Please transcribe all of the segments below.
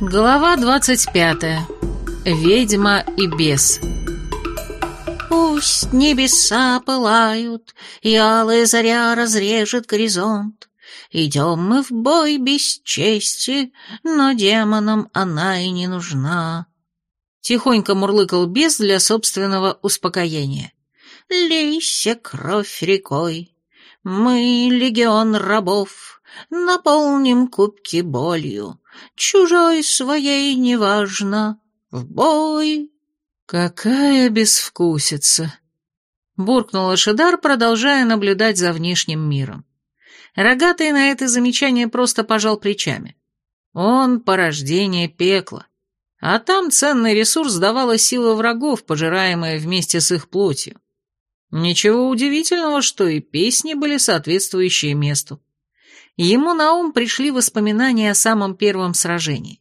Глава 25. Ведьма и бес. Пусть небеса пылают, и алая заря разрежет горизонт. Идем мы в бой без чести, но демонам она и не нужна. Тихонько мурлыкал бес для собственного успокоения. Лейся кровь рекой, мы, легион рабов, наполним кубки болью. Чужой своей неважно, в бой. Какая безвкусица! Буркнул Шидар, продолжая наблюдать за внешним миром. Рогатый на это замечание просто пожал плечами. Он порождение пекла. А там ценный ресурс давала сила врагов, пожираемая вместе с их плотью. Ничего удивительного, что и песни были соответствующие месту. Ему на ум пришли воспоминания о самом первом сражении.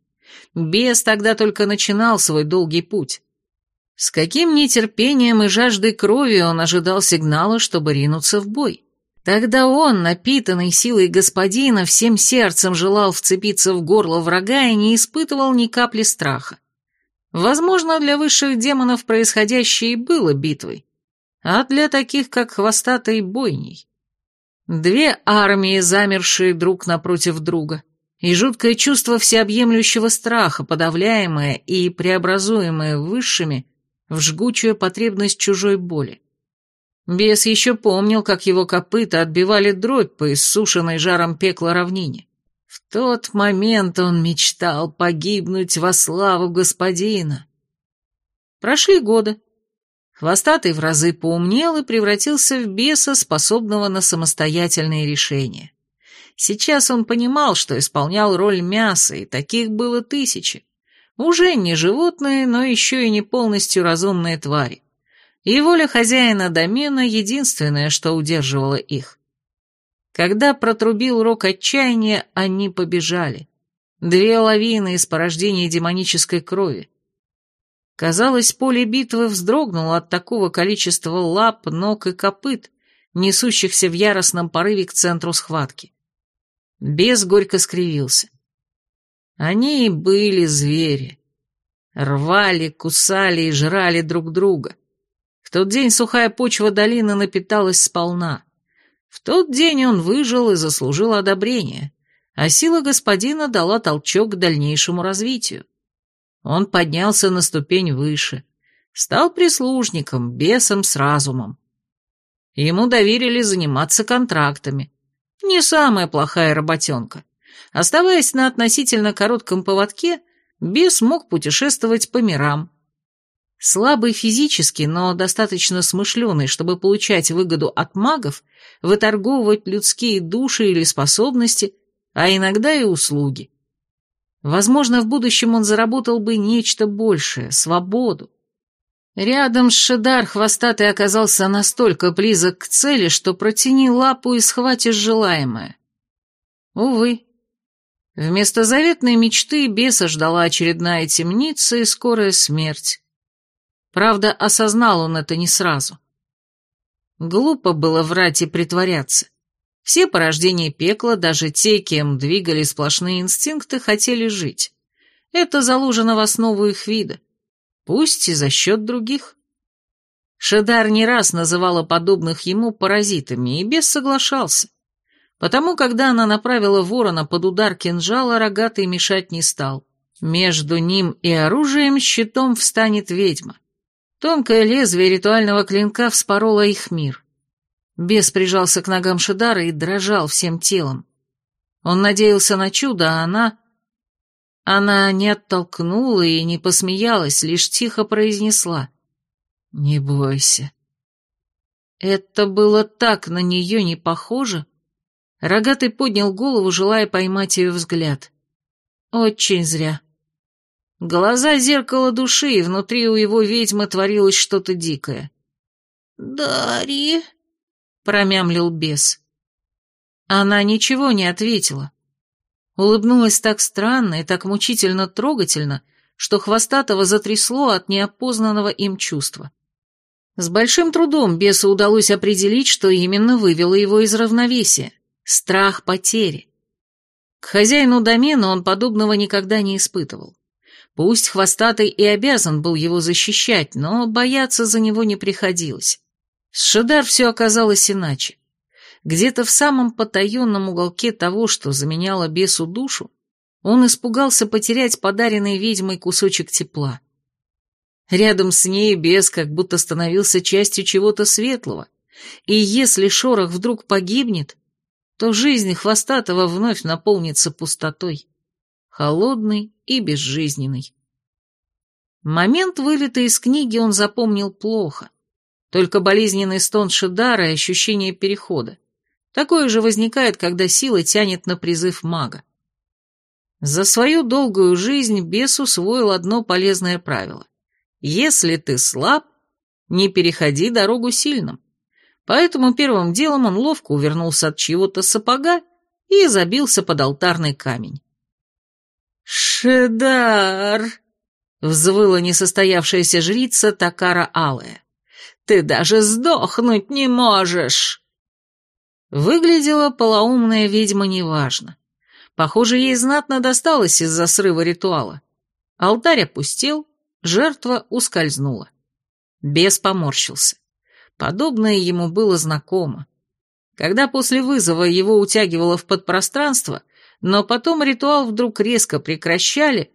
Бес тогда только начинал свой долгий путь. С каким нетерпением и жаждой крови он ожидал сигнала, чтобы ринуться в бой. Тогда он, напитанный силой господина, всем сердцем желал вцепиться в горло врага и не испытывал ни капли страха. Возможно, для высших демонов происходящее и было битвой, а для таких, как хвостатый, бойней. Две армии, замершие друг напротив друга, и жуткое чувство всеобъемлющего страха, подавляемое и преобразуемое высшими в жгучую потребность чужой боли. Бес еще помнил, как его копыта отбивали дробь по иссушенной жаром пекла равнине. В тот момент он мечтал погибнуть во славу господина. Прошли годы. Хвостатый в разы поумнел и превратился в беса, способного на самостоятельные решения. Сейчас он понимал, что исполнял роль мяса, и таких было тысячи. Уже не животные, но еще и не полностью разумные твари и воля хозяина домена — единственное, что удерживало их. Когда протрубил рок отчаяния, они побежали. Две лавины из порождения демонической крови. Казалось, поле битвы вздрогнуло от такого количества лап, ног и копыт, несущихся в яростном порыве к центру схватки. Бес горько скривился. Они и были звери. Рвали, кусали и жрали друг друга. В тот день сухая почва долины напиталась сполна. В тот день он выжил и заслужил одобрение, а сила господина дала толчок к дальнейшему развитию. Он поднялся на ступень выше, стал прислужником, бесом с разумом. Ему доверили заниматься контрактами. Не самая плохая работенка. Оставаясь на относительно коротком поводке, бес мог путешествовать по мирам, Слабый физически, но достаточно смышленый, чтобы получать выгоду от магов, выторговывать людские души или способности, а иногда и услуги. Возможно, в будущем он заработал бы нечто большее — свободу. Рядом с Шедар хвостатый оказался настолько близок к цели, что протяни лапу и схватишь желаемое. Увы. Вместо заветной мечты беса ждала очередная темница и скорая смерть. Правда, осознал он это не сразу. Глупо было врать и притворяться. Все порождения пекла, даже те, кем двигали сплошные инстинкты, хотели жить. Это заложено в основу их вида. Пусть и за счет других. Шедар не раз называла подобных ему паразитами и без соглашался. Потому, когда она направила ворона под удар кинжала, рогатый мешать не стал. Между ним и оружием щитом встанет ведьма. Тонкое лезвие ритуального клинка вспороло их мир. Бес прижался к ногам Шидара и дрожал всем телом. Он надеялся на чудо, а она... Она не оттолкнула и не посмеялась, лишь тихо произнесла. «Не бойся». Это было так на нее не похоже. Рогатый поднял голову, желая поймать ее взгляд. Очень зря. Глаза — зеркало души, и внутри у его ведьмы творилось что-то дикое. «Дарья», — промямлил бес. Она ничего не ответила. Улыбнулась так странно и так мучительно трогательно, что Хвостатого затрясло от неопознанного им чувства. С большим трудом бесу удалось определить, что именно вывело его из равновесия — страх потери. К хозяину домена он подобного никогда не испытывал. Пусть хвостатый и обязан был его защищать, но бояться за него не приходилось. С Шедар все оказалось иначе. Где-то в самом потаенном уголке того, что заменяло бесу душу, он испугался потерять подаренный ведьмой кусочек тепла. Рядом с ней бес как будто становился частью чего-то светлого, и если шорох вдруг погибнет, то жизнь хвостатого вновь наполнится пустотой, холодной и безжизненной. Момент вылета из книги он запомнил плохо, только болезненный стон Шидара и ощущение перехода. Такое же возникает, когда сила тянет на призыв мага. За свою долгую жизнь бес усвоил одно полезное правило. Если ты слаб, не переходи дорогу сильным. Поэтому первым делом он ловко увернулся от чьего-то сапога и забился под алтарный камень. «Шедар!» — взвыла несостоявшаяся жрица Такара Алая. «Ты даже сдохнуть не можешь!» Выглядела полоумная ведьма неважно. Похоже, ей знатно досталось из-за срыва ритуала. Алтарь опустел, жертва ускользнула. Бес поморщился. Подобное ему было знакомо. Когда после вызова его утягивало в подпространство, но потом ритуал вдруг резко прекращали,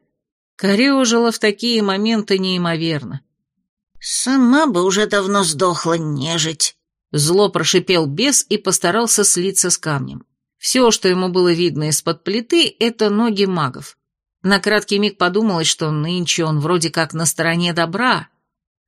корежила в такие моменты неимоверно. «Сама бы уже давно сдохла нежить», Зло прошипел бес и постарался слиться с камнем. Все, что ему было видно из-под плиты, это ноги магов. На краткий миг подумалось, что нынче он вроде как на стороне добра.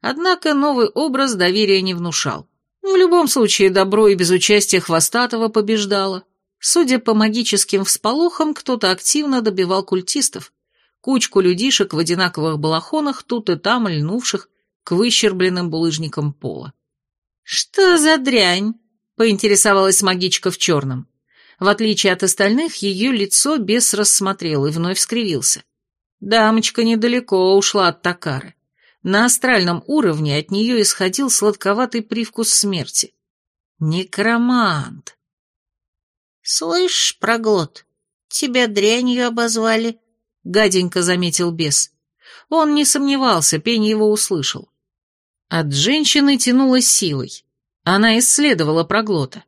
Однако новый образ доверия не внушал. В любом случае, добро и без участия Хвостатого побеждало. Судя по магическим всполохам, кто-то активно добивал культистов. Кучку людишек в одинаковых балахонах, тут и там льнувших к выщербленным булыжникам пола. «Что за дрянь?» — поинтересовалась магичка в черном. В отличие от остальных, ее лицо бес рассмотрел и вновь скривился. Дамочка недалеко ушла от Такары. На астральном уровне от нее исходил сладковатый привкус смерти. Некромант. «Слышь, проглот, тебя дрянью обозвали», — гаденько заметил бес. Он не сомневался, пень его услышал. От женщины тянуло силой. Она исследовала проглота.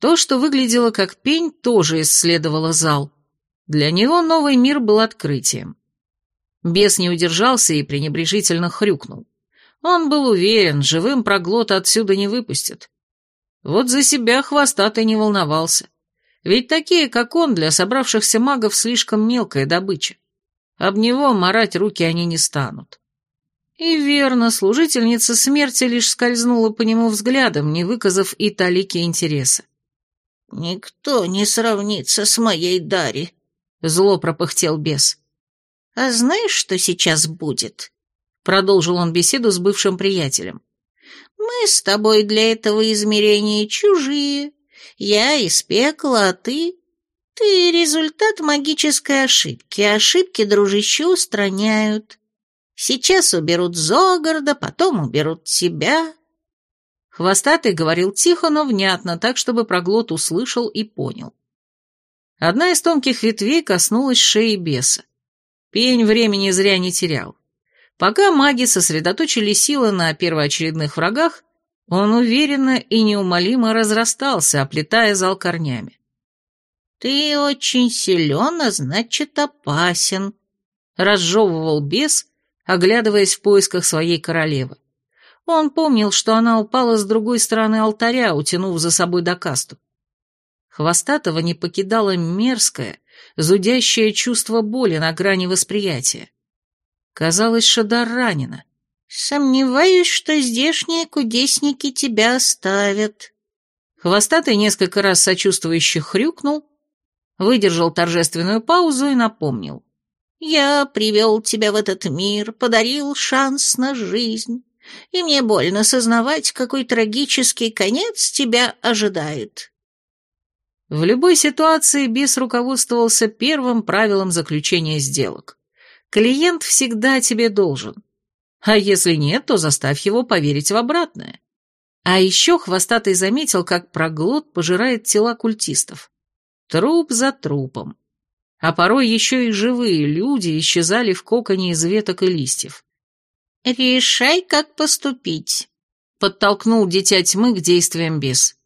То, что выглядело как пень, тоже исследовало зал. Для него новый мир был открытием. Бес не удержался и пренебрежительно хрюкнул. Он был уверен, живым проглота отсюда не выпустят. Вот за себя хвостатый не волновался. Ведь такие, как он, для собравшихся магов слишком мелкая добыча. Об него марать руки они не станут. И верно, служительница смерти лишь скользнула по нему взглядом, не выказав и талики интереса. «Никто не сравнится с моей Дари», — зло пропыхтел бес. «А знаешь, что сейчас будет?» — продолжил он беседу с бывшим приятелем. «Мы с тобой для этого измерения чужие. Я из пекла, а ты...» «Ты результат магической ошибки. Ошибки, дружище, устраняют. Сейчас уберут Зогарда, потом уберут тебя». Хвостатый говорил тихо, но внятно, так, чтобы проглот услышал и понял. Одна из тонких ветвей коснулась шеи беса. Пень времени зря не терял. Пока маги сосредоточили силы на первоочередных врагах, он уверенно и неумолимо разрастался, оплетая зал корнями. «Ты очень силен, а значит опасен», — разжевывал бес, оглядываясь в поисках своей королевы. Он помнил, что она упала с другой стороны алтаря, утянув за собой до касту. Хвостатого не покидало мерзкое, зудящее чувство боли на грани восприятия. Казалось, Шадар ранена. «Сомневаюсь, что здешние кудесники тебя оставят». Хвостатый несколько раз сочувствующе хрюкнул, выдержал торжественную паузу и напомнил. Я привел тебя в этот мир, подарил шанс на жизнь, и мне больно сознавать, какой трагический конец тебя ожидает». В любой ситуации Бис руководствовался первым правилом заключения сделок. Клиент всегда тебе должен. А если нет, то заставь его поверить в обратное. А еще Хвостатый заметил, как проглот пожирает тела культистов. Труп за трупом. А порой еще и живые люди исчезали в коконе из веток и листьев. «Решай, как поступить», — подтолкнул дитя тьмы к действиям бес.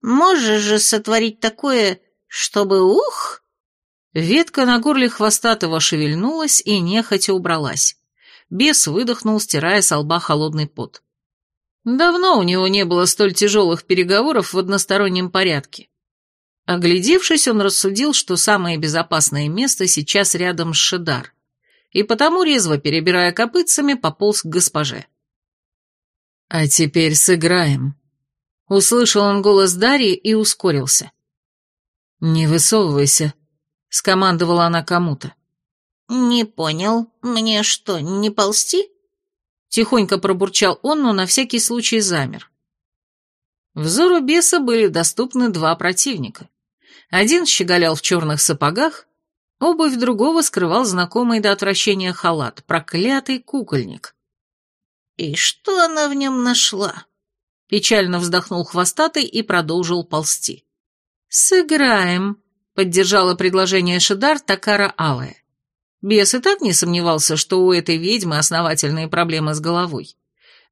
«Можешь же сотворить такое, чтобы ух!» Ветка на горле хвостатого шевельнулась и нехотя убралась. Бес выдохнул, стирая с лба холодный пот. Давно у него не было столь тяжелых переговоров в одностороннем порядке. Оглядевшись, он рассудил, что самое безопасное место сейчас рядом с Шидар, и потому, резво перебирая копытцами, пополз к госпоже. «А теперь сыграем», — услышал он голос Дарьи и ускорился. «Не высовывайся», — скомандовала она кому-то. «Не понял. Мне что, не ползти?» Тихонько пробурчал он, но на всякий случай замер. Взору беса были доступны два противника. Один щеголял в черных сапогах, обувь другого скрывал знакомый до отвращения халат, проклятый кукольник. «И что она в нем нашла?» Печально вздохнул хвостатый и продолжил ползти. «Сыграем», — поддержала предложение Шидар Такара Алая. Бес и так не сомневался, что у этой ведьмы основательные проблемы с головой.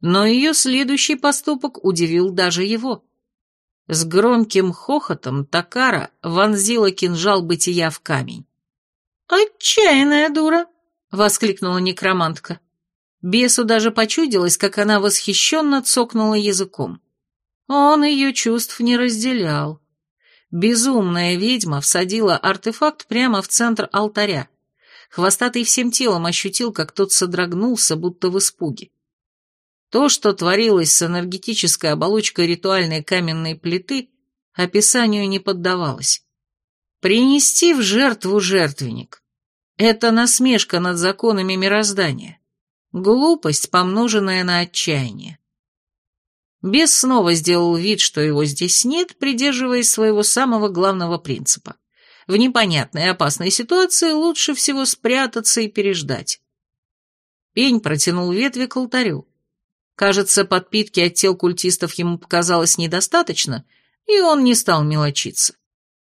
Но ее следующий поступок удивил даже его. С громким хохотом Такара вонзила кинжал бытия в камень. «Отчаянная дура!» — воскликнула некромантка. Бесу даже почудилось, как она восхищенно цокнула языком. Он ее чувств не разделял. Безумная ведьма всадила артефакт прямо в центр алтаря. Хвостатый всем телом ощутил, как тот содрогнулся, будто в испуге. То, что творилось с энергетической оболочкой ритуальной каменной плиты, описанию не поддавалось. Принести в жертву жертвенник. Это насмешка над законами мироздания. Глупость, помноженная на отчаяние. Бес снова сделал вид, что его здесь нет, придерживаясь своего самого главного принципа. В непонятной и опасной ситуации лучше всего спрятаться и переждать. Пень протянул ветви к алтарю. Кажется, подпитки от тел культистов ему показалось недостаточно, и он не стал мелочиться.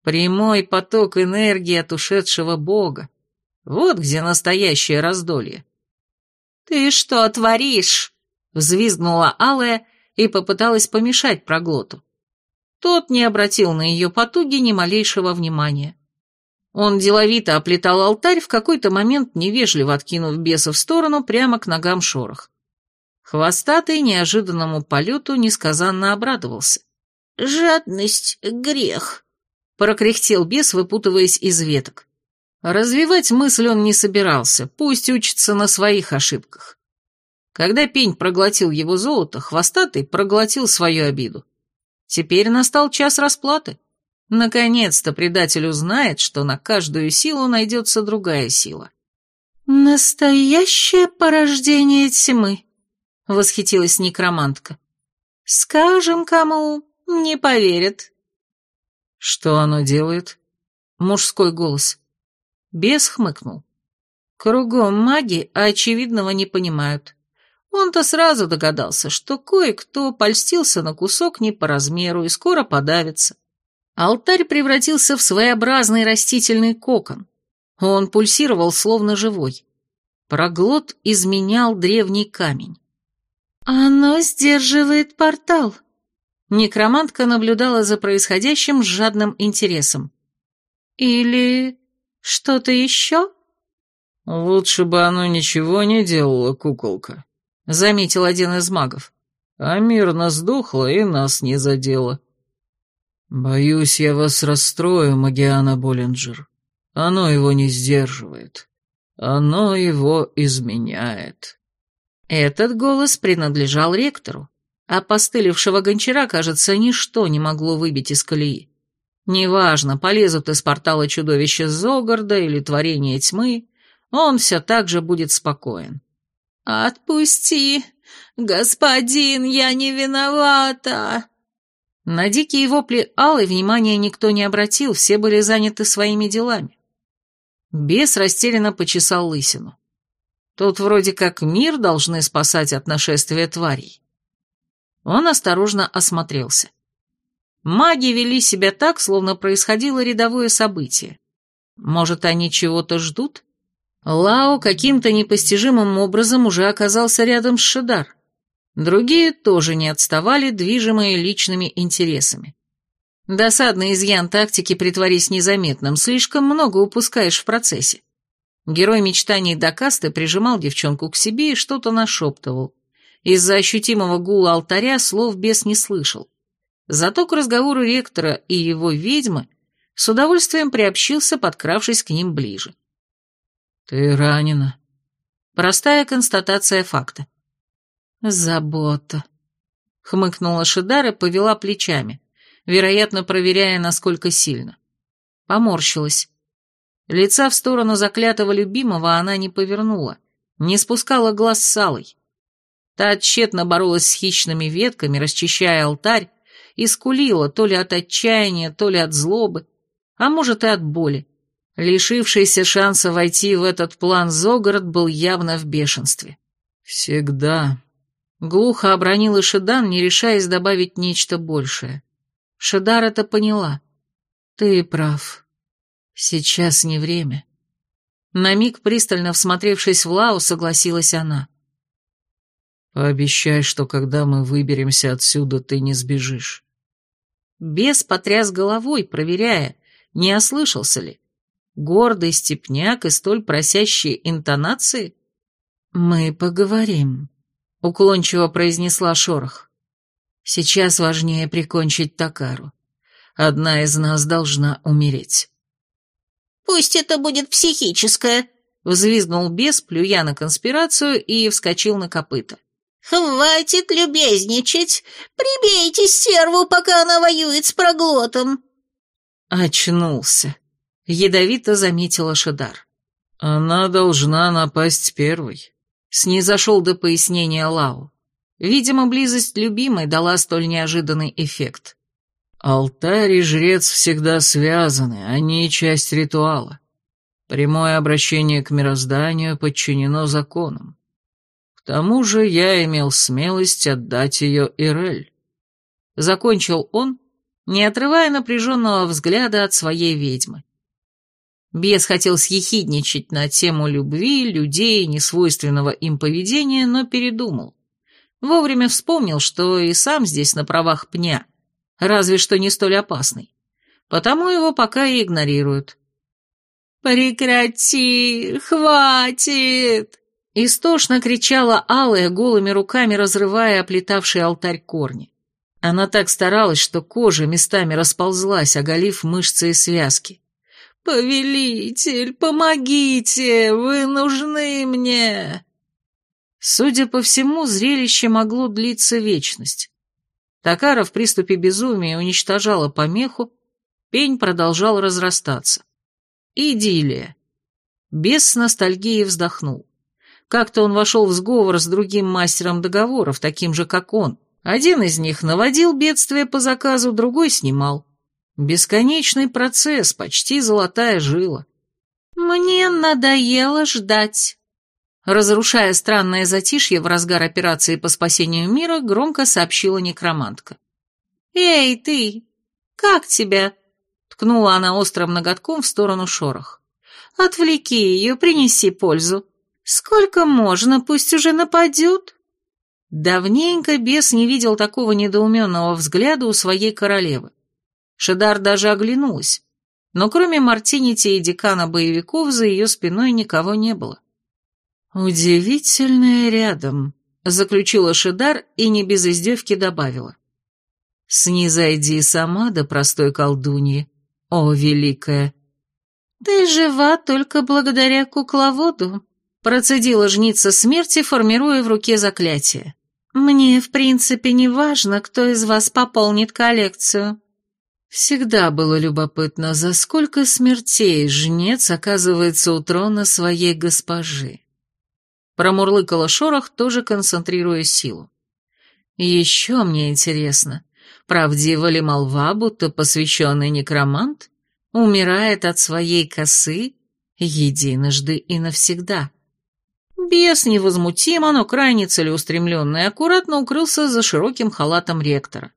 Прямой поток энергии от ушедшего бога. Вот где настоящее раздолье. «Ты что творишь?» — взвизгнула Алая и попыталась помешать проглоту. Тот не обратил на ее потуги ни малейшего внимания. Он деловито оплетал алтарь, в какой-то момент невежливо откинув беса в сторону прямо к ногам шорох. Хвостатый неожиданному полету несказанно обрадовался. «Жадность — грех», — прокряхтел бес, выпутываясь из веток. Развивать мысль он не собирался, пусть учится на своих ошибках. Когда пень проглотил его золото, хвостатый проглотил свою обиду. Теперь настал час расплаты. Наконец-то предатель узнает, что на каждую силу найдется другая сила. «Настоящее порождение тьмы», — восхитилась некромантка. «Скажем кому, не поверят». «Что оно делает?» Мужской голос. Бес хмыкнул. Кругом маги, а очевидного не понимают. Он-то сразу догадался, что кое-кто польстился на кусок не по размеру и скоро подавится. Алтарь превратился в своеобразный растительный кокон. Он пульсировал словно живой. Проглот изменял древний камень. «Оно сдерживает портал». Некромантка наблюдала за происходящим с жадным интересом. «Или что-то еще?» «Лучше бы оно ничего не делало, куколка», — заметил один из магов. «А мирно сдохло и нас не задело». «Боюсь, я вас расстрою, Магиана Боллинджер. Оно его не сдерживает. Оно его изменяет». Этот голос принадлежал ректору. А постылившего гончара, кажется, ничто не могло выбить из колеи. Неважно, полезут из портала чудовища Зогарда или творение тьмы, он все так же будет спокоен. «Отпусти! Господин, я не виновата!» На дикие вопли Аллы внимания никто не обратил, все были заняты своими делами. Бес растерянно почесал лысину. Тут вроде как мир должны спасать от нашествия тварей. Он осторожно осмотрелся. Маги вели себя так, словно происходило рядовое событие. Может, они чего-то ждут? Лао каким-то непостижимым образом уже оказался рядом с Шидар. Другие тоже не отставали, движимые личными интересами. Досадный изъян тактики «притворись незаметным», слишком много упускаешь в процессе. Герой мечтаний Дакасты прижимал девчонку к себе и что-то нашептывал. Из-за ощутимого гула алтаря слов бес не слышал. Зато к разговору ректора и его ведьмы с удовольствием приобщился, подкравшись к ним ближе. «Ты ранена». Простая констатация факта. «Забота», — хмыкнула Шидар и повела плечами, вероятно, проверяя, насколько сильно. Поморщилась. Лица в сторону заклятого любимого она не повернула, не спускала глаз с Алой. Та тщетно боролась с хищными ветками, расчищая алтарь, и скулила то ли от отчаяния, то ли от злобы, а может и от боли. Лишившийся шанса войти в этот план Зогород был явно в бешенстве. «Всегда», — глухо обронил Ишидан, не решаясь добавить нечто большее. Шидар это поняла. «Ты прав. Сейчас не время». На миг, пристально всмотревшись в Лау, согласилась она. «Пообещай, что когда мы выберемся отсюда, ты не сбежишь». Бес потряс головой, проверяя, не ослышался ли гордый степняк и столь просящие интонации? «Мы поговорим», — уклончиво произнесла Шорох. «Сейчас важнее прикончить Такару. Одна из нас должна умереть». «Пусть это будет психическое», — взвизгнул бес, плюя на конспирацию, и вскочил на копыта. «Хватит любезничать! Прибейте стерву, пока она воюет с проглотом!» Очнулся. Ядовито заметила Шадар. «Она должна напасть первой», — снизошел до пояснения Лау. Видимо, близость любимой дала столь неожиданный эффект. «Алтарь и жрец всегда связаны, они часть ритуала. Прямое обращение к мирозданию подчинено законам. К тому же я имел смелость отдать ее Ирель». Закончил он, не отрывая напряженного взгляда от своей ведьмы. Бес хотел съехидничать на тему любви, людей, несвойственного им поведения, но передумал. Вовремя вспомнил, что и сам здесь на правах пня, разве что не столь опасный. Потому его пока и игнорируют. «Прекрати! Хватит!» Истошно кричала Алая, голыми руками разрывая оплетавший алтарь корни. Она так старалась, что кожа местами расползлась, оголив мышцы и связки. «Повелитель, помогите! Вы нужны мне!» Судя по всему, зрелище могло длиться вечность. Такара в приступе безумия уничтожала помеху, пень продолжал разрастаться. Идиллия. Бес с ностальгией вздохнул. Как-то он вошел в сговор с другим мастером договоров, таким же, как он. Один из них наводил бедствие по заказу, другой снимал. Бесконечный процесс, почти золотая жила. «Мне надоело ждать». Разрушая странное затишье в разгар операции по спасению мира, громко сообщила некромантка. «Эй, ты! Как тебя?» Ткнула она острым ноготком в сторону шорох. «Отвлеки ее, принеси пользу. Сколько можно, пусть уже нападет». Давненько бес не видел такого недоуменного взгляда у своей королевы. Шедар даже оглянулась, но кроме Мартинити и декана боевиков за ее спиной никого не было. «Удивительное рядом», — заключила Шедар и не без издевки добавила. «Снизойди сама до простой колдуньи, о, великая!» «Ты жива только благодаря кукловоду», — процедила жница смерти, формируя в руке заклятие. «Мне, в принципе, не важно, кто из вас пополнит коллекцию. Всегда было любопытно, за сколько смертей жнец оказывается у трона своей госпожи. Промурлыкала шорох, тоже концентрируя силу. Еще мне интересно, правдива ли молва, будто посвященный некромант умирает от своей косы единожды и навсегда? Бес невозмутимо, но крайне целеустремленно и аккуратно укрылся за широким халатом ректора.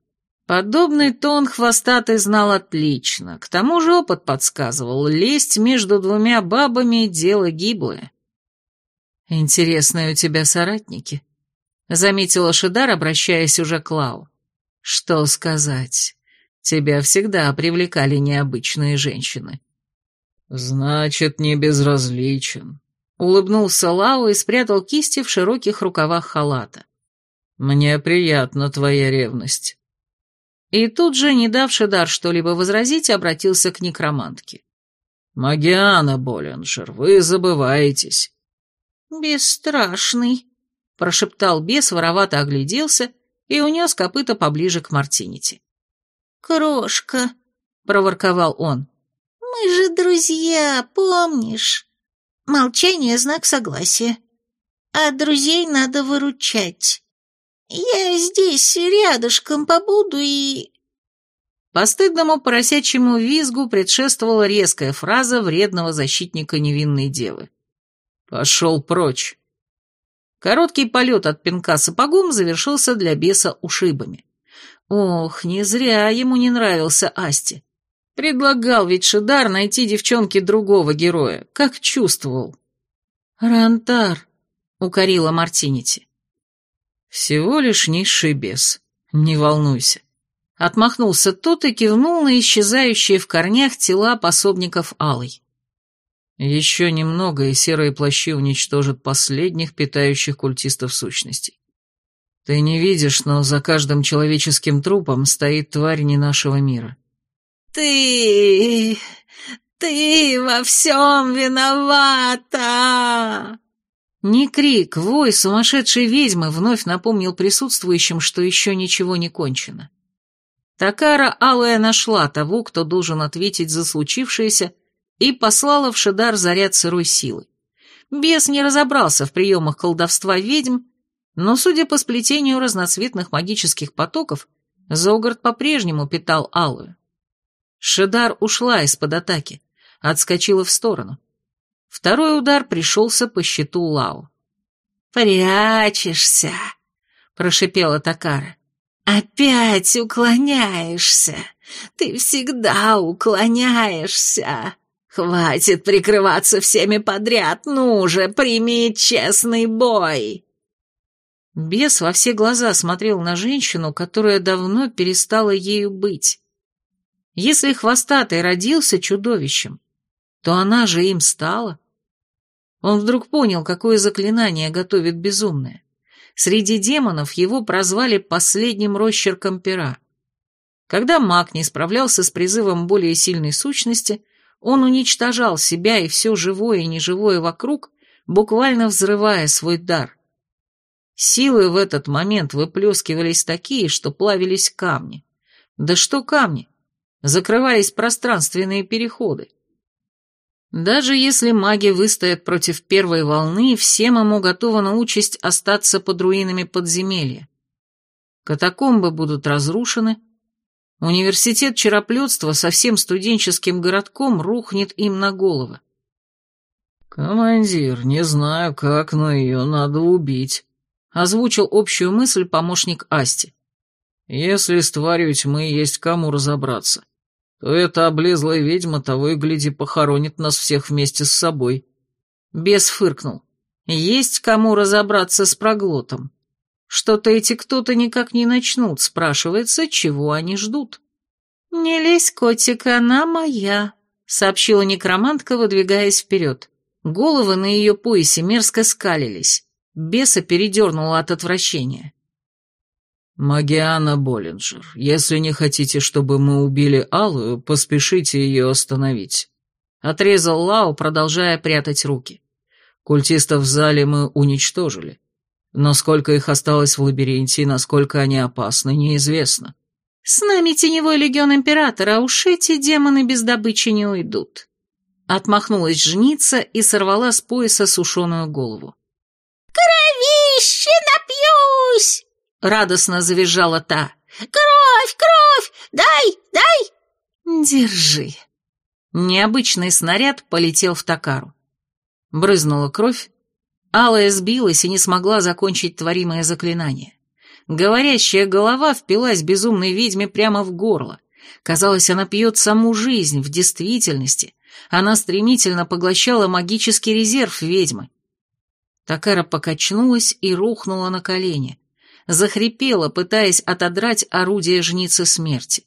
Подобный тон хвостатый знал отлично, к тому же опыт подсказывал, лезть между двумя бабами — дело гиблое. «Интересные у тебя соратники», — заметила Шидар, обращаясь уже к Лау. «Что сказать? Тебя всегда привлекали необычные женщины». «Значит, не безразличен», — улыбнулся Лау и спрятал кисти в широких рукавах халата. «Мне приятна твоя ревность». И тут же, не давши дар что-либо возразить, обратился к некромантке. «Магиана Боллинджер, вы забываетесь». «Бесстрашный», — прошептал бес, воровато огляделся и унес копыта поближе к Мартинити. «Крошка», — проворковал он. «Мы же друзья, помнишь? Молчание — знак согласия. А друзей надо выручать. Я здесь рядышком побуду и...» Постыдному поросячьему визгу предшествовала резкая фраза вредного защитника невинной девы. «Пошел прочь!» Короткий полет от пинка сапогом завершился для беса ушибами. Ох, не зря ему не нравился Асти. Предлагал ведь Шидар найти девчонке другого героя, как чувствовал. «Рантар», — укорила Мартинити. «Всего лишь низший бес. Не волнуйся». Отмахнулся тот и кивнул на исчезающие в корнях тела пособников Алой. Еще немного, и серые плащи уничтожат последних питающих культистов сущностей. Ты не видишь, но за каждым человеческим трупом стоит тварь не нашего мира. «Ты... ты во всем виновата!» Не крик, вой сумасшедшей ведьмы вновь напомнил присутствующим, что еще ничего не кончено. Такара Алая нашла того, кто должен ответить за случившееся, и послала в Шидар заряд сырой силы. Бес не разобрался в приемах колдовства ведьм, но, судя по сплетению разноцветных магических потоков, Зогард по-прежнему питал Алую. Шидар ушла из-под атаки, отскочила в сторону. Второй удар пришелся по щиту Лао. «Прячешься!» — прошипела Такара. «Опять уклоняешься! Ты всегда уклоняешься! Хватит прикрываться всеми подряд, ну же, прими честный бой!» Бес во все глаза смотрел на женщину, которая давно перестала ею быть. Если хвостатый родился чудовищем, то она же им стала. Он вдруг понял, какое заклинание готовит безумное. Среди демонов его прозвали последним росчерком пера. Когда маг не справлялся с призывом более сильной сущности, он уничтожал себя и все живое и неживое вокруг, буквально взрывая свой дар. Силы в этот момент выплескивались такие, что плавились камни. Да что камни? Закрывались пространственные переходы. Даже если маги выстоят против первой волны, всем ему готова участь остаться под руинами подземелья. Катакомбы будут разрушены, университет чероплетства со всем студенческим городком рухнет им на головы. «Командир, не знаю как, но ее надо убить», — озвучил общую мысль помощник Асти. «Если с тварью тьмы есть кому разобраться, то эта облезлая ведьма того и гляди похоронит нас всех вместе с собой. Бес фыркнул. Есть кому разобраться с проглотом. Что-то эти кто-то никак не начнут, спрашивается, чего они ждут. «Не лезь, котик, она моя», — сообщила некромантка, выдвигаясь вперед. Головы на ее поясе мерзко скалились. Беса передернула от отвращения. «Магиана Боллинджер, если не хотите, чтобы мы убили Алую, поспешите ее остановить», — отрезал Лао, продолжая прятать руки. «Культистов в зале мы уничтожили, но сколько их осталось в лабиринте и насколько они опасны, неизвестно». «С нами теневой легион Императора, а уж эти демоны без добычи не уйдут». Отмахнулась жница и сорвала с пояса сушеную голову. «Кровище напьюсь!» — радостно завизжала та. «Кровь, кровь! Дай, дай!» «Держи!» Необычный снаряд полетел в токару. Брызнула кровь. Алая сбилась и не смогла закончить творимое заклинание. Говорящая голова впилась безумной ведьме прямо в горло. Казалось, она пьет саму жизнь, в действительности. Она стремительно поглощала магический резерв ведьмы. Такара покачнулась и рухнула на колени. Захрипела, пытаясь отодрать орудие жницы смерти.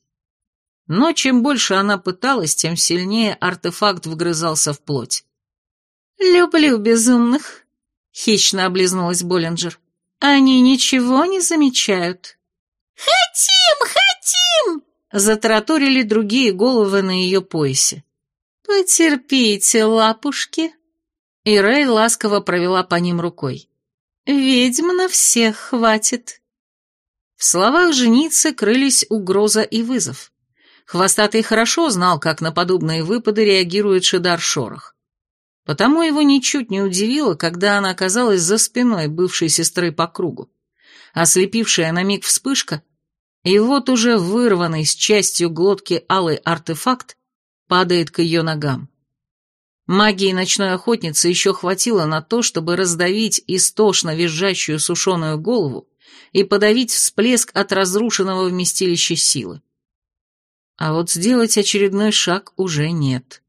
Но чем больше она пыталась, тем сильнее артефакт вгрызался в плоть. «Люблю безумных», — хищно облизнулась Боллинджер. «Они ничего не замечают». «Хотим, хотим!» — затараторили другие головы на ее поясе. «Потерпите, лапушки!» И Рэй ласково провела по ним рукой. «Ведьм на всех хватит!» В словах женицы крылись угроза и вызов. Хвостатый хорошо знал, как на подобные выпады реагирует Шидар Шорох. Потому его ничуть не удивило, когда она оказалась за спиной бывшей сестры по кругу. Ослепившая на миг вспышка, и вот уже вырванный с частью глотки алый артефакт падает к ее ногам. Магии ночной охотницы еще хватило на то, чтобы раздавить истошно визжащую сушеную голову и подавить всплеск от разрушенного вместилища силы. А вот сделать очередной шаг уже нет.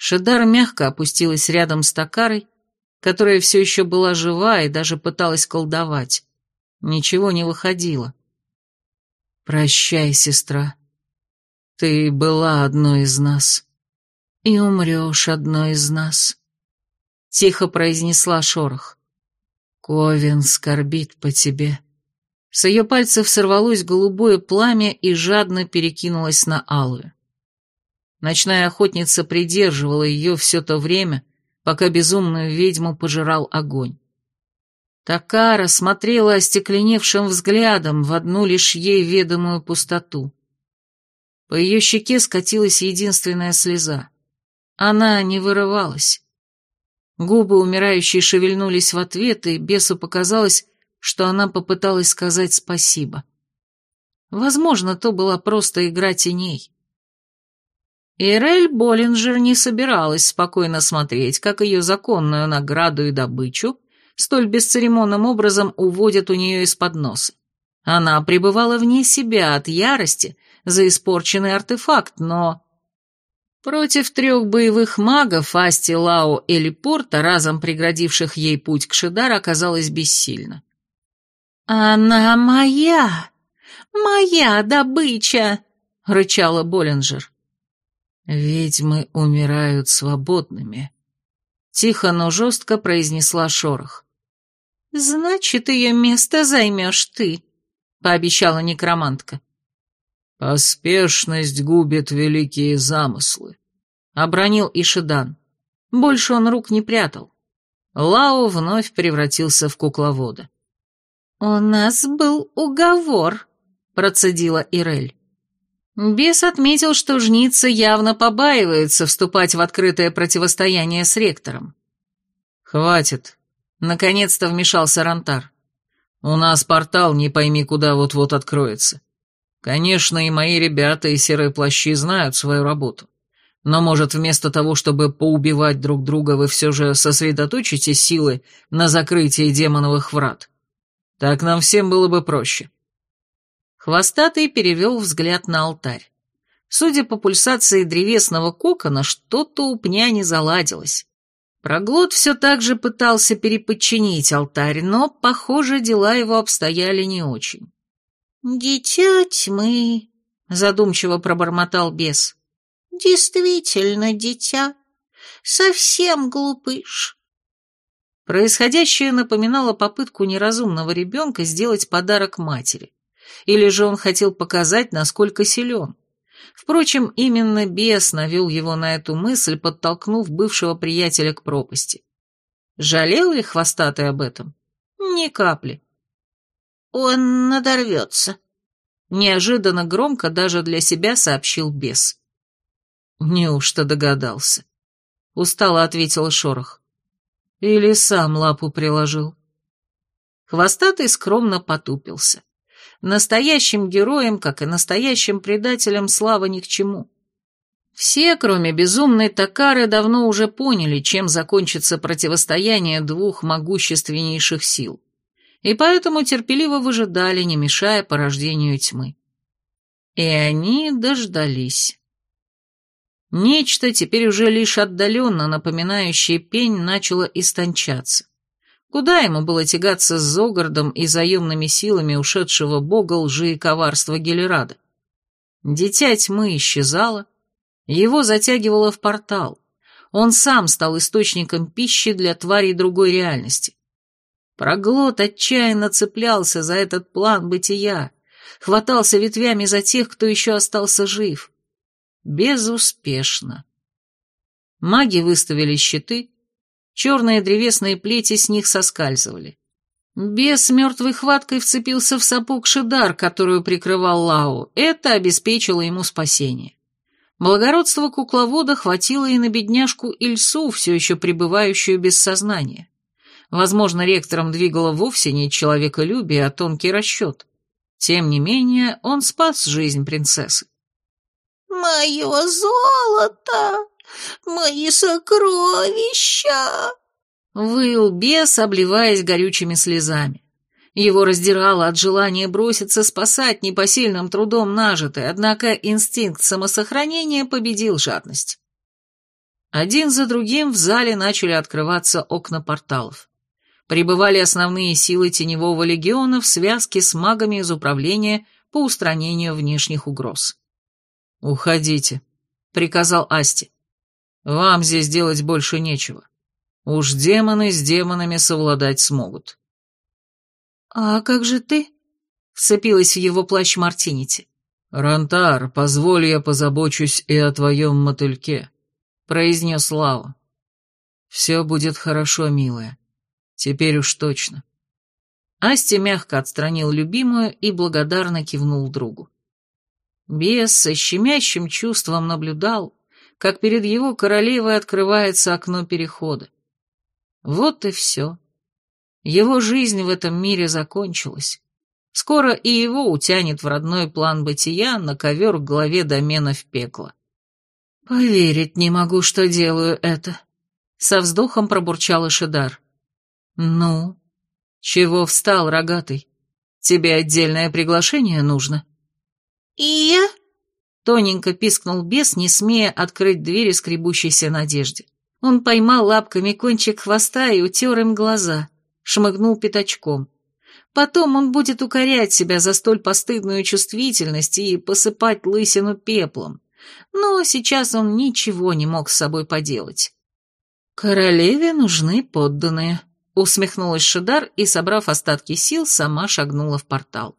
Шедар мягко опустилась рядом с Такарой, которая все еще была жива и даже пыталась колдовать. Ничего не выходило. «Прощай, сестра. Ты была одной из нас. И умрешь одной из нас», — тихо произнесла Шорох. «Ковен скорбит по тебе». С ее пальцев сорвалось голубое пламя и жадно перекинулось на алую. Ночная охотница придерживала ее все то время, пока безумную ведьму пожирал огонь. Такара смотрела остекленевшим взглядом в одну лишь ей ведомую пустоту. По ее щеке скатилась единственная слеза. Она не вырывалась. Губы умирающей шевельнулись в ответ, и бесу показалось, что она попыталась сказать спасибо. Возможно, то была просто игра теней. Ирель Боллинджер не собиралась спокойно смотреть, как ее законную награду и добычу столь бесцеремонным образом уводят у нее из-под носа. Она пребывала вне себя от ярости за испорченный артефакт, но... Против трех боевых магов Асти, Лао и Лепорта, разом преградивших ей путь к Шидар, оказалась бессильна. «Она моя! Моя добыча!» — рычала Боллинджер. «Ведьмы умирают свободными», — тихо, но жестко произнесла Шорох. «Значит, ее место займешь ты», — пообещала некромантка. «Поспешность губит великие замыслы», — обронил Ишидан. Больше он рук не прятал. Лао вновь превратился в кукловода. «У нас был уговор», — процедила Ирель. Бес отметил, что жница явно побаивается вступать в открытое противостояние с ректором. «Хватит», — наконец-то вмешался Рантар. «У нас портал не пойми куда вот-вот откроется. Конечно, и мои ребята, и серые плащи знают свою работу. Но, может, вместо того, чтобы поубивать друг друга, вы все же сосредоточите силы на закрытии демоновых врат? Так нам всем было бы проще». Хвостатый перевел взгляд на алтарь. Судя по пульсации древесного кокона, что-то у пня не заладилось. Проглот все так же пытался переподчинить алтарь, но, похоже, дела его обстояли не очень. «Дитя тьмы», — задумчиво пробормотал бес. «Действительно, дитя. Совсем глупыш». Происходящее напоминало попытку неразумного ребенка сделать подарок матери. Или же он хотел показать, насколько силен. Впрочем, именно бес навел его на эту мысль, подтолкнув бывшего приятеля к пропасти. Жалел ли хвостатый об этом? Ни капли. «Он надорвется», — неожиданно громко даже для себя сообщил бес. «Неужто догадался?» — устало ответил Шорох. «Или сам лапу приложил?» Хвостатый скромно потупился. Настоящим героям, как и настоящим предателям, слава ни к чему. Все, кроме безумной Такары, давно уже поняли, чем закончится противостояние двух могущественнейших сил. и поэтому терпеливо выжидали, не мешая порождению тьмы. И они дождались. Нечто, теперь уже лишь отдаленно напоминающее пень, начало истончаться. Куда ему было тягаться с Зогардом и заемными силами ушедшего бога лжи и коварства Гелерада? Дитя тьмы исчезало, его затягивало в портал. Он сам стал источником пищи для тварей другой реальности. Проглот отчаянно цеплялся за этот план бытия, хватался ветвями за тех, кто еще остался жив. Безуспешно. Маги выставили щиты, черные древесные плети с них соскальзывали. Бес мертвой хваткой вцепился в сапог Шидар, которую прикрывал Лау. Это обеспечило ему спасение. Благородства кукловода хватило и на бедняжку Ильсу, все еще пребывающую без сознания. Возможно, ректором двигало вовсе не человеколюбие, а тонкий расчет. Тем не менее, он спас жизнь принцессы. «Мое золото! Мои сокровища!» Выл бес, обливаясь горючими слезами. Его раздирало от желания броситься спасать непосильным трудом нажитое, однако инстинкт самосохранения победил жадность. Один за другим в зале начали открываться окна порталов. Прибывали основные силы Теневого легиона в связке с магами из управления по устранению внешних угроз. «Уходите», — приказал Асти. «Вам здесь делать больше нечего. Уж демоны с демонами совладать смогут». «А как же ты?» — вцепилась в его плащ Мартинити. «Рантар, позволь я позабочусь и о твоем мотыльке», — произнес Лао. «Все будет хорошо, милая. Теперь уж точно». Асти мягко отстранил любимую и благодарно кивнул другу. Бес со щемящим чувством наблюдал, как перед его королевой открывается окно перехода. Вот и все. Его жизнь в этом мире закончилась. Скоро и его утянет в родной план бытия на ковер к главе доменов пекла. «Поверить не могу, что делаю это», — со вздохом пробурчал Ишидар. «Ну? Чего встал, рогатый? Тебе отдельное приглашение нужно?» «И я?» — тоненько пискнул бес, не смея открыть двери скребущейся надежде. Он поймал лапками кончик хвоста и утер им глаза, шмыгнул пятачком. Потом он будет укорять себя за столь постыдную чувствительность и посыпать лысину пеплом. Но сейчас он ничего не мог с собой поделать. «Королеве нужны подданные», — усмехнулась Шидар и, собрав остатки сил, сама шагнула в портал.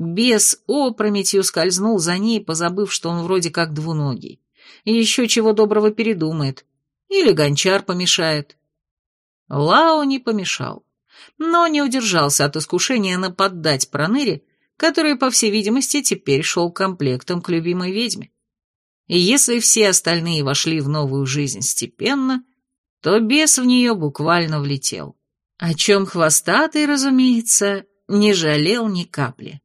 Бес опрометью скользнул за ней, позабыв, что он вроде как двуногий. Еще чего доброго передумает. Или гончар помешает. Лао не помешал, но не удержался от искушения нападать проныре, который, по всей видимости, теперь шел комплектом к любимой ведьме. И если все остальные вошли в новую жизнь степенно, то бес в нее буквально влетел. О чем хвостатый, разумеется, не жалел ни капли.